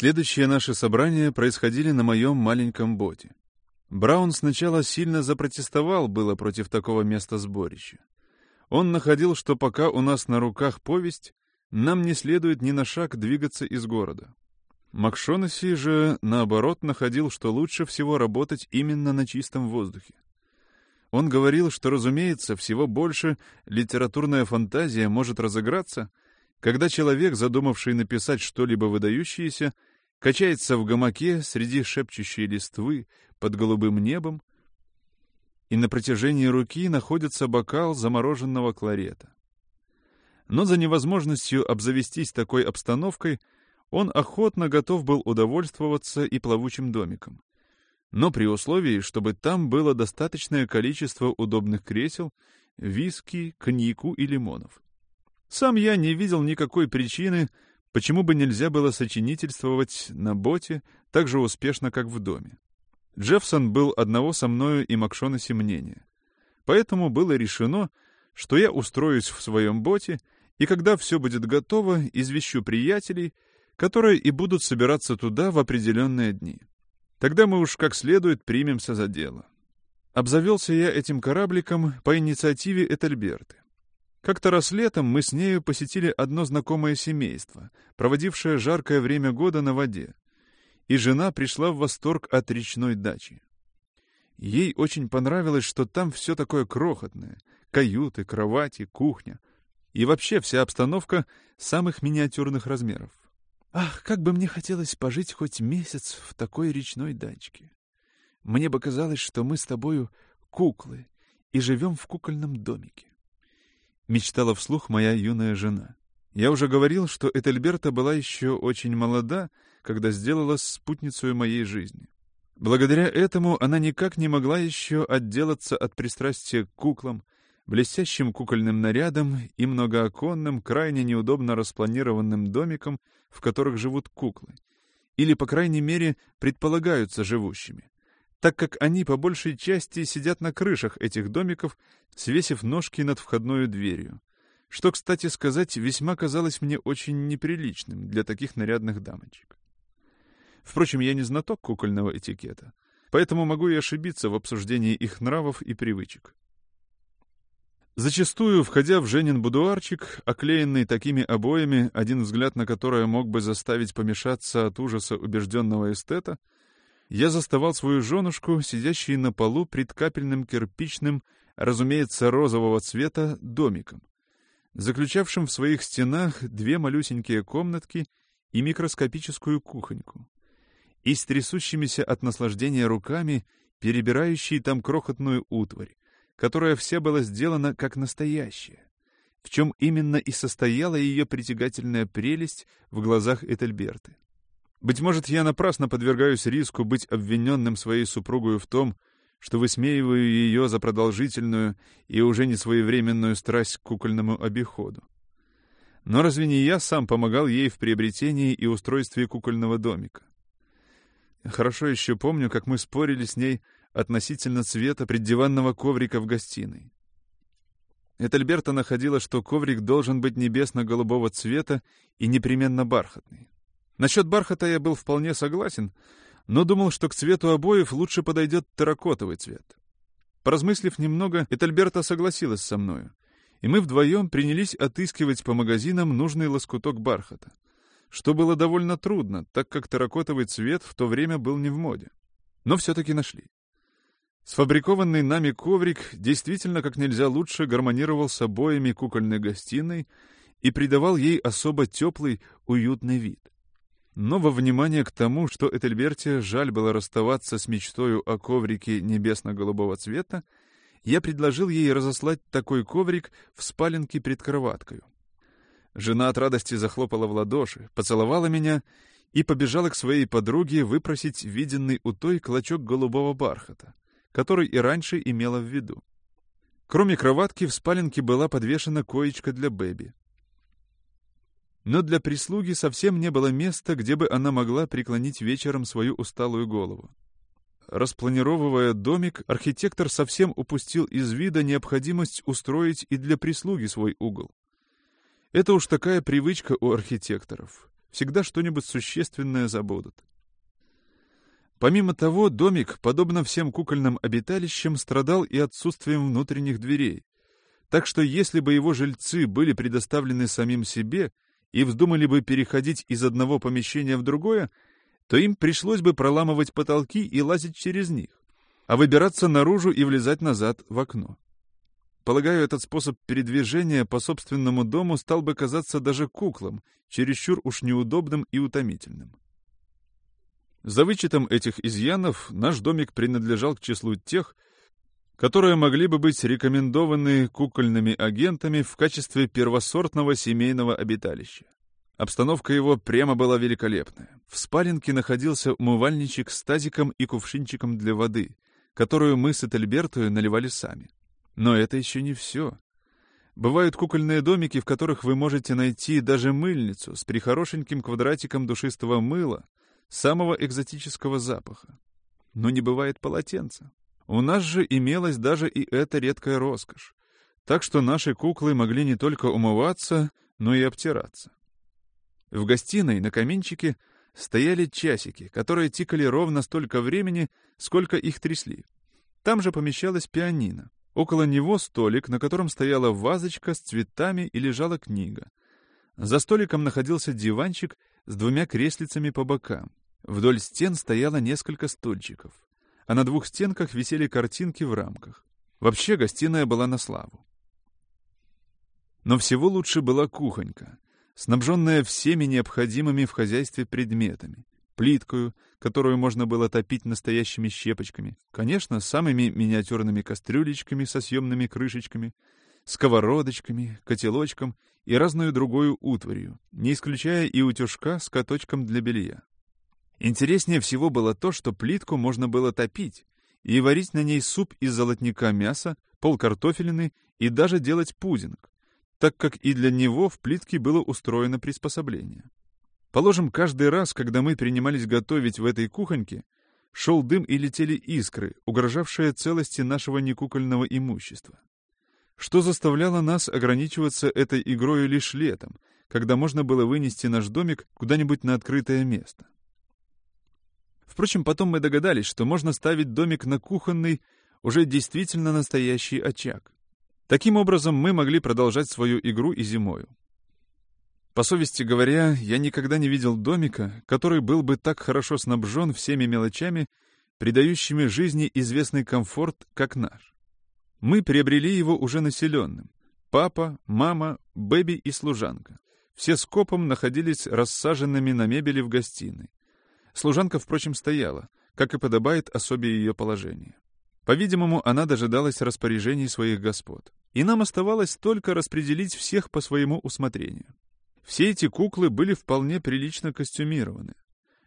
Следующие наши собрания происходили на моем маленьком боте. Браун сначала сильно запротестовал было против такого места сборища. Он находил, что пока у нас на руках повесть, нам не следует ни на шаг двигаться из города. Макшонаси же, наоборот, находил, что лучше всего работать именно на чистом воздухе. Он говорил, что, разумеется, всего больше литературная фантазия может разыграться, когда человек, задумавший написать что-либо выдающееся, качается в гамаке среди шепчущей листвы под голубым небом, и на протяжении руки находится бокал замороженного кларета. Но за невозможностью обзавестись такой обстановкой он охотно готов был удовольствоваться и плавучим домиком. Но при условии, чтобы там было достаточное количество удобных кресел, виски, коньяку и лимонов. Сам я не видел никакой причины, почему бы нельзя было сочинительствовать на боте так же успешно, как в доме. Джеффсон был одного со мною и Макшонаси мнения. Поэтому было решено, что я устроюсь в своем боте, и когда все будет готово, извещу приятелей, которые и будут собираться туда в определенные дни. Тогда мы уж как следует примемся за дело. Обзавелся я этим корабликом по инициативе Этельберты. Как-то раз летом мы с нею посетили одно знакомое семейство, проводившее жаркое время года на воде, и жена пришла в восторг от речной дачи. Ей очень понравилось, что там все такое крохотное — каюты, кровати, кухня и вообще вся обстановка самых миниатюрных размеров. «Ах, как бы мне хотелось пожить хоть месяц в такой речной дачке! Мне бы казалось, что мы с тобою куклы и живем в кукольном домике мечтала вслух моя юная жена. Я уже говорил, что Этельберта была еще очень молода, когда сделалась спутницей моей жизни. Благодаря этому она никак не могла еще отделаться от пристрастия к куклам, блестящим кукольным нарядам и многооконным, крайне неудобно распланированным домикам, в которых живут куклы, или, по крайней мере, предполагаются живущими так как они по большей части сидят на крышах этих домиков, свесив ножки над входной дверью. Что, кстати сказать, весьма казалось мне очень неприличным для таких нарядных дамочек. Впрочем, я не знаток кукольного этикета, поэтому могу и ошибиться в обсуждении их нравов и привычек. Зачастую, входя в Женин будуарчик, оклеенный такими обоями, один взгляд на которое мог бы заставить помешаться от ужаса убежденного эстета, я заставал свою женушку, сидящей на полу пред капельным кирпичным, разумеется, розового цвета, домиком, заключавшим в своих стенах две малюсенькие комнатки и микроскопическую кухоньку, и с трясущимися от наслаждения руками, перебирающей там крохотную утварь, которая вся была сделана как настоящая, в чем именно и состояла ее притягательная прелесть в глазах Этельберты. Быть может, я напрасно подвергаюсь риску быть обвиненным своей супругой в том, что высмеиваю ее за продолжительную и уже не своевременную страсть к кукольному обиходу. Но разве не я сам помогал ей в приобретении и устройстве кукольного домика? Хорошо еще помню, как мы спорили с ней относительно цвета преддиванного коврика в гостиной. Этельберта находила, что коврик должен быть небесно-голубого цвета и непременно бархатный. Насчет бархата я был вполне согласен, но думал, что к цвету обоев лучше подойдет терракотовый цвет. Поразмыслив немного, Этельберта согласилась со мною, и мы вдвоем принялись отыскивать по магазинам нужный лоскуток бархата, что было довольно трудно, так как терракотовый цвет в то время был не в моде. Но все-таки нашли. Сфабрикованный нами коврик действительно как нельзя лучше гармонировал с обоями кукольной гостиной и придавал ей особо теплый, уютный вид. Но во внимание к тому, что Этельберте жаль было расставаться с мечтою о коврике небесно-голубого цвета, я предложил ей разослать такой коврик в спаленке пред кроваткою. Жена от радости захлопала в ладоши, поцеловала меня и побежала к своей подруге выпросить виденный у той клочок голубого бархата, который и раньше имела в виду. Кроме кроватки в спаленке была подвешена коечка для Бэби но для прислуги совсем не было места, где бы она могла преклонить вечером свою усталую голову. Распланировывая домик, архитектор совсем упустил из вида необходимость устроить и для прислуги свой угол. Это уж такая привычка у архитекторов всегда что-нибудь существенное забудут. Помимо того, домик, подобно всем кукольным обиталищам, страдал и отсутствием внутренних дверей. Так что если бы его жильцы были предоставлены самим себе и вздумали бы переходить из одного помещения в другое, то им пришлось бы проламывать потолки и лазить через них, а выбираться наружу и влезать назад в окно. Полагаю, этот способ передвижения по собственному дому стал бы казаться даже куклам, чересчур уж неудобным и утомительным. За вычетом этих изъянов наш домик принадлежал к числу тех, которые могли бы быть рекомендованы кукольными агентами в качестве первосортного семейного обиталища. Обстановка его прямо была великолепная. В спаленке находился умывальничек с тазиком и кувшинчиком для воды, которую мы с Этельбертою наливали сами. Но это еще не все. Бывают кукольные домики, в которых вы можете найти даже мыльницу с прихорошеньким квадратиком душистого мыла, самого экзотического запаха. Но не бывает полотенца. У нас же имелась даже и эта редкая роскошь. Так что наши куклы могли не только умываться, но и обтираться. В гостиной на каминчике стояли часики, которые тикали ровно столько времени, сколько их трясли. Там же помещалась пианино. Около него столик, на котором стояла вазочка с цветами и лежала книга. За столиком находился диванчик с двумя креслицами по бокам. Вдоль стен стояло несколько стульчиков, а на двух стенках висели картинки в рамках. Вообще гостиная была на славу. Но всего лучше была кухонька, снабженная всеми необходимыми в хозяйстве предметами. Плиткою, которую можно было топить настоящими щепочками, конечно, самыми миниатюрными кастрюлечками со съемными крышечками, сковородочками, котелочком и разную другую утварью, не исключая и утюжка с каточком для белья. Интереснее всего было то, что плитку можно было топить и варить на ней суп из золотника мяса, полкартофелины и даже делать пудинг, так как и для него в плитке было устроено приспособление. Положим, каждый раз, когда мы принимались готовить в этой кухоньке, шел дым и летели искры, угрожавшие целости нашего некукольного имущества. Что заставляло нас ограничиваться этой игрой лишь летом, когда можно было вынести наш домик куда-нибудь на открытое место. Впрочем, потом мы догадались, что можно ставить домик на кухонный, уже действительно настоящий очаг. Таким образом, мы могли продолжать свою игру и зимою. По совести говоря, я никогда не видел домика, который был бы так хорошо снабжен всеми мелочами, придающими жизни известный комфорт, как наш. Мы приобрели его уже населенным. Папа, мама, Бэби и служанка. Все скопом находились рассаженными на мебели в гостиной. Служанка, впрочем, стояла, как и подобает особе ее положения. По-видимому, она дожидалась распоряжений своих господ. И нам оставалось только распределить всех по своему усмотрению. Все эти куклы были вполне прилично костюмированы.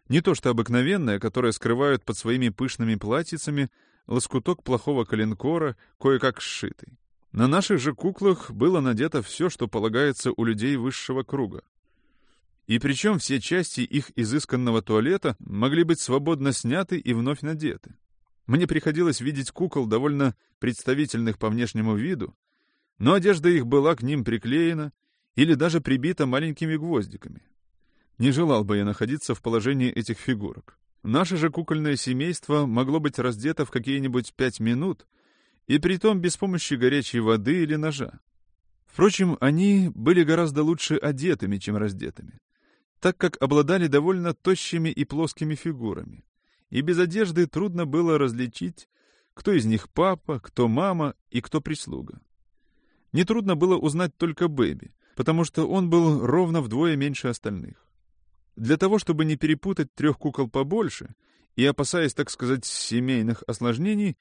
Не то что обыкновенные, которые скрывают под своими пышными платьицами лоскуток плохого коленкора, кое-как сшитый. На наших же куклах было надето все, что полагается у людей высшего круга. И причем все части их изысканного туалета могли быть свободно сняты и вновь надеты. Мне приходилось видеть кукол довольно представительных по внешнему виду, но одежда их была к ним приклеена или даже прибита маленькими гвоздиками. Не желал бы я находиться в положении этих фигурок. Наше же кукольное семейство могло быть раздето в какие-нибудь пять минут, и притом без помощи горячей воды или ножа. Впрочем, они были гораздо лучше одетыми, чем раздетыми так как обладали довольно тощими и плоскими фигурами, и без одежды трудно было различить, кто из них папа, кто мама и кто прислуга. Нетрудно было узнать только Бэби, потому что он был ровно вдвое меньше остальных. Для того, чтобы не перепутать трех кукол побольше, и опасаясь, так сказать, семейных осложнений,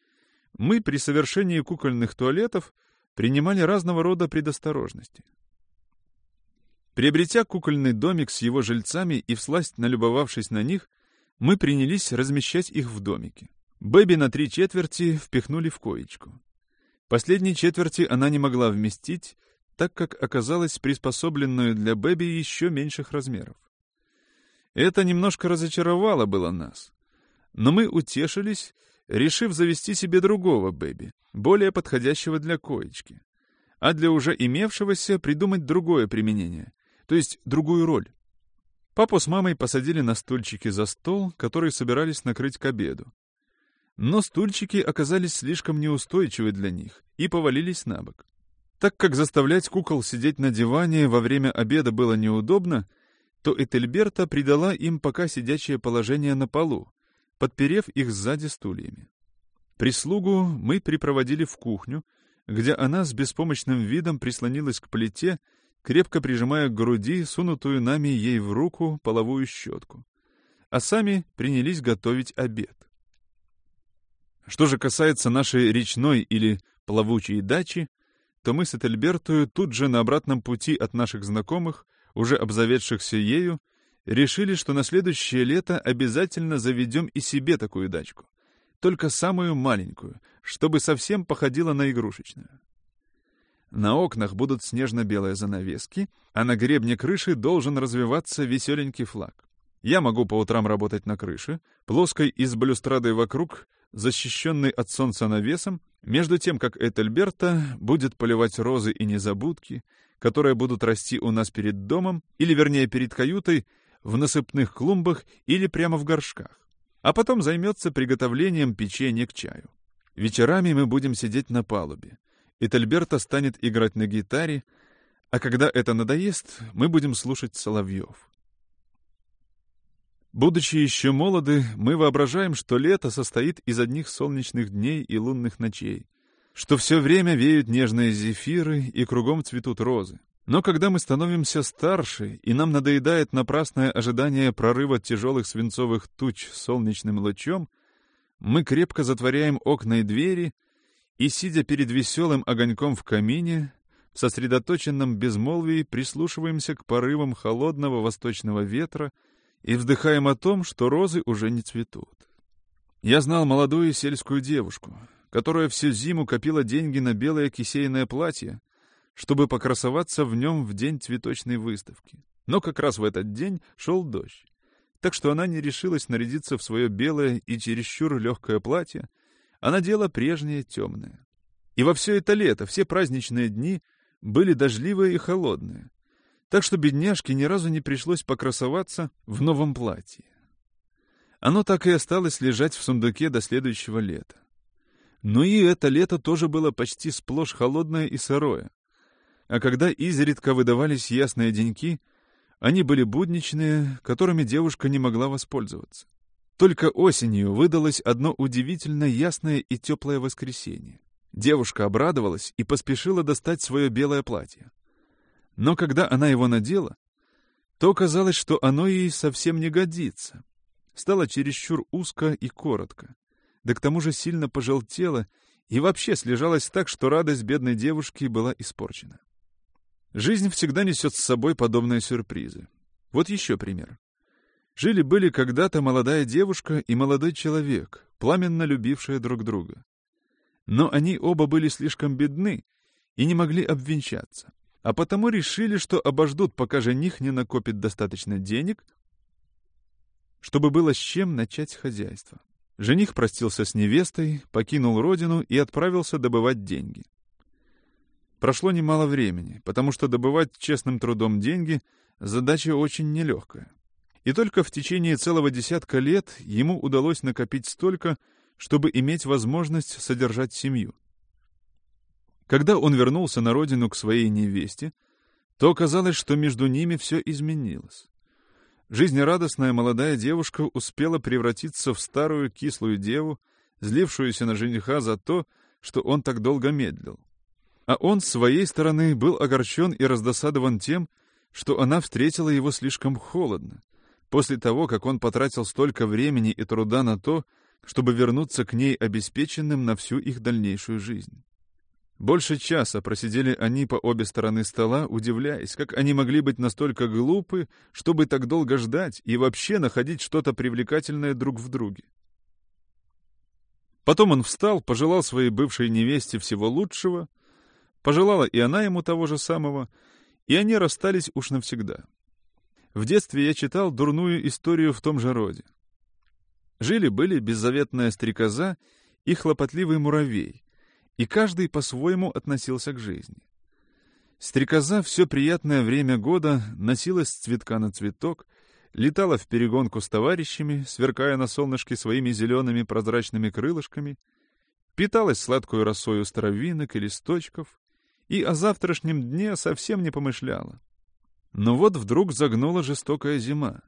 мы при совершении кукольных туалетов принимали разного рода предосторожности. Приобретя кукольный домик с его жильцами и всласть налюбовавшись на них, мы принялись размещать их в домике. Бэби на три четверти впихнули в коечку. Последней четверти она не могла вместить, так как оказалась приспособленную для Бэби еще меньших размеров. Это немножко разочаровало было нас. Но мы утешились, решив завести себе другого Бэби, более подходящего для коечки, а для уже имевшегося придумать другое применение, то есть другую роль. Папу с мамой посадили на стульчики за стол, который собирались накрыть к обеду. Но стульчики оказались слишком неустойчивы для них и повалились на бок. Так как заставлять кукол сидеть на диване во время обеда было неудобно, то Этельберта придала им пока сидячее положение на полу, подперев их сзади стульями. Прислугу мы припроводили в кухню, где она с беспомощным видом прислонилась к плите, крепко прижимая к груди сунутую нами ей в руку половую щетку. А сами принялись готовить обед. Что же касается нашей речной или плавучей дачи, то мы с Этельбертою тут же на обратном пути от наших знакомых, уже обзаведшихся ею, решили, что на следующее лето обязательно заведем и себе такую дачку, только самую маленькую, чтобы совсем походила на игрушечную. На окнах будут снежно-белые занавески, а на гребне крыши должен развиваться веселенький флаг. Я могу по утрам работать на крыше, плоской и с балюстрадой вокруг, защищенной от солнца навесом, между тем, как Этельберта будет поливать розы и незабудки, которые будут расти у нас перед домом, или, вернее, перед каютой, в насыпных клумбах или прямо в горшках. А потом займется приготовлением печенья к чаю. Вечерами мы будем сидеть на палубе. Этельберта станет играть на гитаре, а когда это надоест, мы будем слушать соловьев. Будучи еще молоды, мы воображаем, что лето состоит из одних солнечных дней и лунных ночей, что все время веют нежные зефиры и кругом цветут розы. Но когда мы становимся старше, и нам надоедает напрасное ожидание прорыва тяжелых свинцовых туч солнечным лучом, мы крепко затворяем окна и двери и, сидя перед веселым огоньком в камине, в сосредоточенном безмолвии прислушиваемся к порывам холодного восточного ветра и вздыхаем о том, что розы уже не цветут. Я знал молодую сельскую девушку, которая всю зиму копила деньги на белое кисейное платье, чтобы покрасоваться в нем в день цветочной выставки. Но как раз в этот день шел дождь, так что она не решилась нарядиться в свое белое и чересчур легкое платье, а надела прежнее темное. И во все это лето, все праздничные дни были дождливые и холодные, так что бедняжке ни разу не пришлось покрасоваться в новом платье. Оно так и осталось лежать в сундуке до следующего лета. Но и это лето тоже было почти сплошь холодное и сырое. А когда изредка выдавались ясные деньки, они были будничные, которыми девушка не могла воспользоваться. Только осенью выдалось одно удивительно ясное и теплое воскресенье. Девушка обрадовалась и поспешила достать свое белое платье. Но когда она его надела, то казалось, что оно ей совсем не годится. Стало чересчур узко и коротко, да к тому же сильно пожелтело и вообще слежалось так, что радость бедной девушки была испорчена. Жизнь всегда несет с собой подобные сюрпризы. Вот еще пример. Жили-были когда-то молодая девушка и молодой человек, пламенно любившие друг друга. Но они оба были слишком бедны и не могли обвенчаться а потому решили, что обождут, пока жених не накопит достаточно денег, чтобы было с чем начать хозяйство. Жених простился с невестой, покинул родину и отправился добывать деньги. Прошло немало времени, потому что добывать честным трудом деньги — задача очень нелегкая. И только в течение целого десятка лет ему удалось накопить столько, чтобы иметь возможность содержать семью. Когда он вернулся на родину к своей невесте, то оказалось, что между ними все изменилось. Жизнерадостная молодая девушка успела превратиться в старую кислую деву, злившуюся на жениха за то, что он так долго медлил. А он, с своей стороны, был огорчен и раздосадован тем, что она встретила его слишком холодно, после того, как он потратил столько времени и труда на то, чтобы вернуться к ней обеспеченным на всю их дальнейшую жизнь. Больше часа просидели они по обе стороны стола, удивляясь, как они могли быть настолько глупы, чтобы так долго ждать и вообще находить что-то привлекательное друг в друге. Потом он встал, пожелал своей бывшей невесте всего лучшего, пожелала и она ему того же самого, и они расстались уж навсегда. В детстве я читал дурную историю в том же роде. Жили-были беззаветная стрекоза и хлопотливый муравей, и каждый по-своему относился к жизни. Стрекоза все приятное время года носилась с цветка на цветок, летала в перегонку с товарищами, сверкая на солнышке своими зелеными прозрачными крылышками, питалась сладкую росою старовинок и листочков и о завтрашнем дне совсем не помышляла. Но вот вдруг загнула жестокая зима.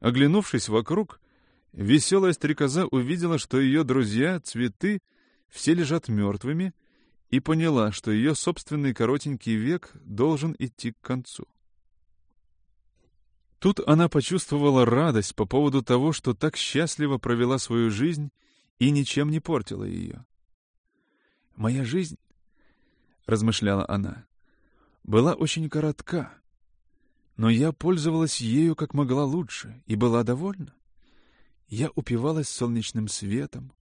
Оглянувшись вокруг, веселая стрекоза увидела, что ее друзья, цветы, все лежат мертвыми, и поняла, что ее собственный коротенький век должен идти к концу. Тут она почувствовала радость по поводу того, что так счастливо провела свою жизнь и ничем не портила ее. «Моя жизнь, — размышляла она, — была очень коротка, но я пользовалась ею как могла лучше и была довольна. Я упивалась солнечным светом,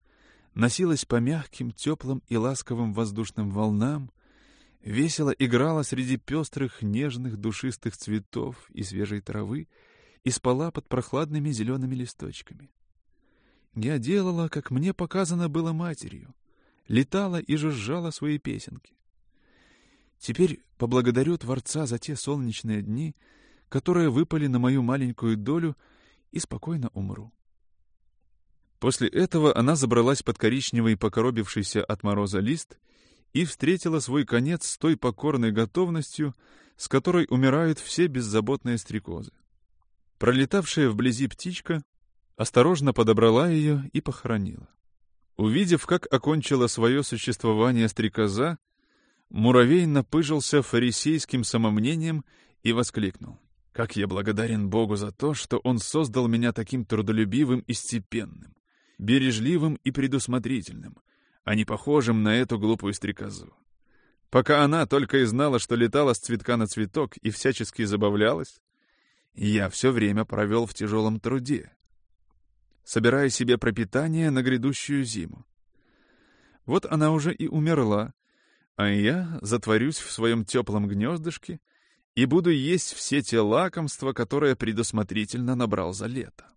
носилась по мягким, теплым и ласковым воздушным волнам, весело играла среди пестрых, нежных, душистых цветов и свежей травы и спала под прохладными зелеными листочками. Я делала, как мне показано было матерью, летала и жужжала свои песенки. Теперь поблагодарю Творца за те солнечные дни, которые выпали на мою маленькую долю, и спокойно умру. После этого она забралась под коричневый покоробившийся от мороза лист и встретила свой конец с той покорной готовностью, с которой умирают все беззаботные стрекозы. Пролетавшая вблизи птичка осторожно подобрала ее и похоронила. Увидев, как окончила свое существование стрекоза, муравей напыжился фарисейским самомнением и воскликнул. «Как я благодарен Богу за то, что Он создал меня таким трудолюбивым и степенным! бережливым и предусмотрительным, а не похожим на эту глупую стрекозу. Пока она только и знала, что летала с цветка на цветок и всячески забавлялась, я все время провел в тяжелом труде, собирая себе пропитание на грядущую зиму. Вот она уже и умерла, а я затворюсь в своем теплом гнездышке и буду есть все те лакомства, которые предусмотрительно набрал за лето.